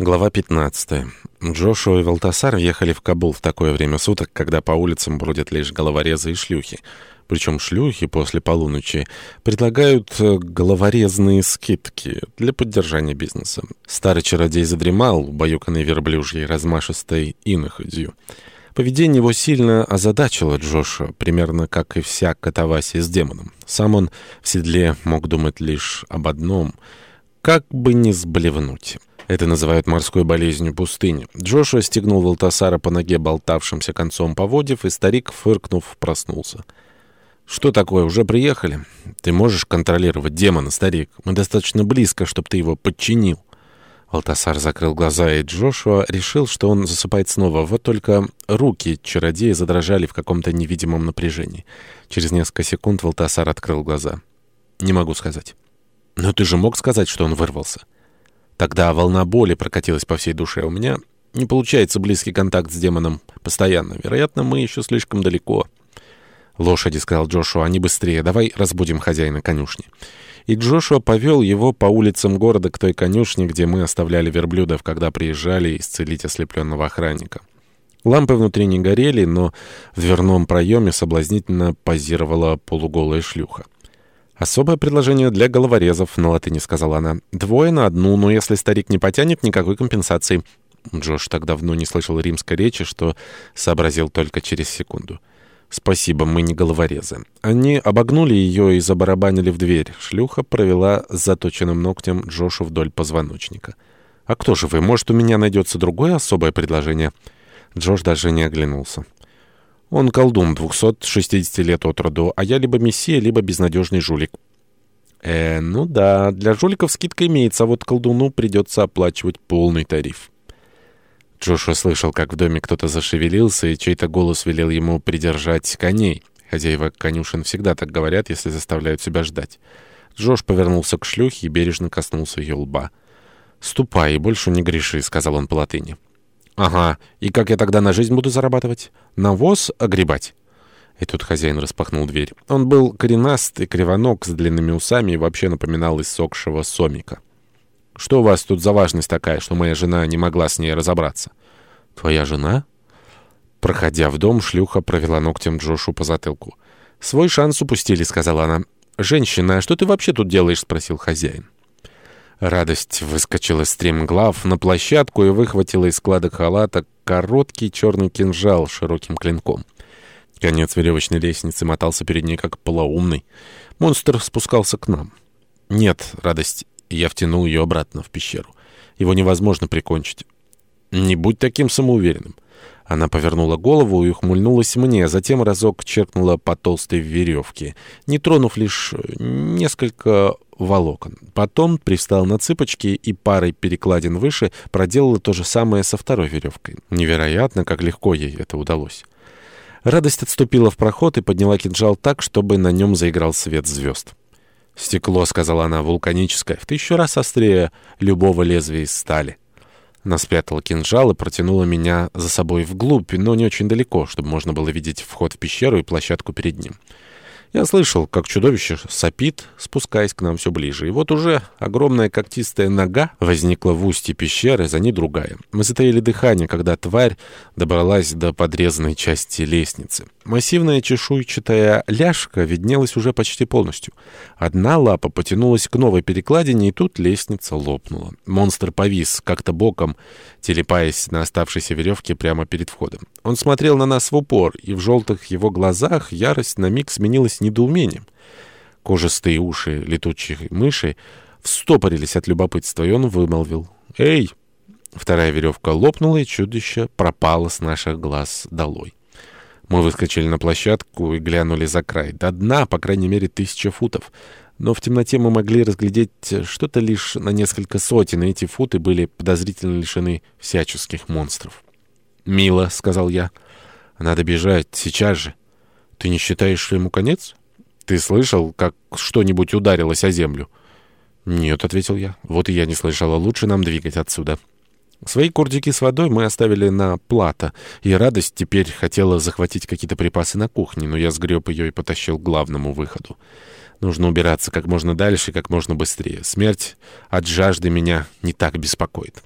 Глава 15. Джошуа и Валтасар въехали в Кабул в такое время суток, когда по улицам бродят лишь головорезы и шлюхи. Причем шлюхи после полуночи предлагают э, головорезные скидки для поддержания бизнеса. Старый чародей задремал, убаюканный верблюжьей размашистой иноходью. Поведение его сильно озадачило Джоша, примерно как и вся катавасия с демоном. Сам он в седле мог думать лишь об одном — как бы не сблевнуть. Это называют морской болезнью пустыни. Джошуа стегнул Валтасара по ноге болтавшимся концом поводьев, и старик, фыркнув, проснулся. «Что такое, уже приехали? Ты можешь контролировать демона, старик? Мы достаточно близко, чтобы ты его подчинил». Валтасар закрыл глаза, и Джошуа решил, что он засыпает снова. Вот только руки чародея задрожали в каком-то невидимом напряжении. Через несколько секунд Валтасар открыл глаза. «Не могу сказать». «Но ты же мог сказать, что он вырвался?» Тогда волна боли прокатилась по всей душе. У меня не получается близкий контакт с демоном постоянно. Вероятно, мы еще слишком далеко. «Лошади», — сказал Джошуа, — «они быстрее. Давай разбудим хозяина конюшни». И Джошуа повел его по улицам города к той конюшне, где мы оставляли верблюдов, когда приезжали исцелить ослепленного охранника. Лампы внутри не горели, но в дверном проеме соблазнительно позировала полуголая шлюха. «Особое предложение для головорезов», — на латыни сказала она. «Двое на одну, но если старик не потянет, никакой компенсации». Джош так давно не слышал римской речи, что сообразил только через секунду. «Спасибо, мы не головорезы». Они обогнули ее и забарабанили в дверь. Шлюха провела с заточенным ногтем Джошу вдоль позвоночника. «А кто же вы? Может, у меня найдется другое особое предложение?» Джош даже не оглянулся. Он колдун, 260 лет от роду, а я либо мессия, либо безнадежный жулик. Э, ну да, для жуликов скидка имеется, а вот колдуну придется оплачивать полный тариф. Джошуа слышал, как в доме кто-то зашевелился, и чей-то голос велел ему придержать коней. Хозяева конюшен всегда так говорят, если заставляют себя ждать. Джош повернулся к шлюхе и бережно коснулся ее лба. «Ступай больше не греши», — сказал он по латыни. «Ага, и как я тогда на жизнь буду зарабатывать? Навоз огребать?» И тут хозяин распахнул дверь. Он был коренастый, кривоног, с длинными усами и вообще напоминал иссохшего сомика. «Что у вас тут за важность такая, что моя жена не могла с ней разобраться?» «Твоя жена?» Проходя в дом, шлюха провела ногтем Джошу по затылку. «Свой шанс упустили», — сказала она. «Женщина, а что ты вообще тут делаешь?» — спросил хозяин. Радость выскочила стремглав на площадку и выхватила из складок халата короткий черный кинжал с широким клинком. Конец веревочной лестницы мотался перед ней, как полоумный. Монстр спускался к нам. «Нет, радость!» Я втянул ее обратно в пещеру. Его невозможно прикончить. «Не будь таким самоуверенным». Она повернула голову и ухмыльнулась мне, затем разок черкнула по толстой веревке, не тронув лишь несколько волокон. Потом пристал на цыпочки и парой перекладин выше проделала то же самое со второй веревкой. Невероятно, как легко ей это удалось. Радость отступила в проход и подняла кинжал так, чтобы на нем заиграл свет звезд. «Стекло», — сказала она, — «вулканическое, в тысячу раз острее любого лезвия из стали». Она спрятала кинжал и протянула меня за собой вглубь, но не очень далеко, чтобы можно было видеть вход в пещеру и площадку перед ним. Я слышал, как чудовище сопит, спускаясь к нам все ближе. И вот уже огромная когтистая нога возникла в устье пещеры, за ней другая. Мы затаили дыхание, когда тварь добралась до подрезанной части лестницы. Массивная чешуйчатая ляжка виднелась уже почти полностью. Одна лапа потянулась к новой перекладине, и тут лестница лопнула. Монстр повис, как-то боком, телепаясь на оставшейся веревке прямо перед входом. Он смотрел на нас в упор, и в желтых его глазах ярость на миг сменилась недоумением. Кожистые уши летучих мыши встопорились от любопытства, и он вымолвил «Эй!». Вторая веревка лопнула, и чудище пропало с наших глаз долой. Мы выскочили на площадку и глянули за край. До дна, по крайней мере, тысяча футов. Но в темноте мы могли разглядеть что-то лишь на несколько сотен, и эти футы были подозрительно лишены всяческих монстров. «Мило», — сказал я. «Надо бежать, сейчас же». «Ты не считаешь, что ему конец? Ты слышал, как что-нибудь ударилось о землю?» «Нет», — ответил я. «Вот и я не слышала. Лучше нам двигать отсюда». Свои курдики с водой мы оставили на плато, и радость теперь хотела захватить какие-то припасы на кухне, но я сгреб ее и потащил к главному выходу. Нужно убираться как можно дальше и как можно быстрее. Смерть от жажды меня не так беспокоит.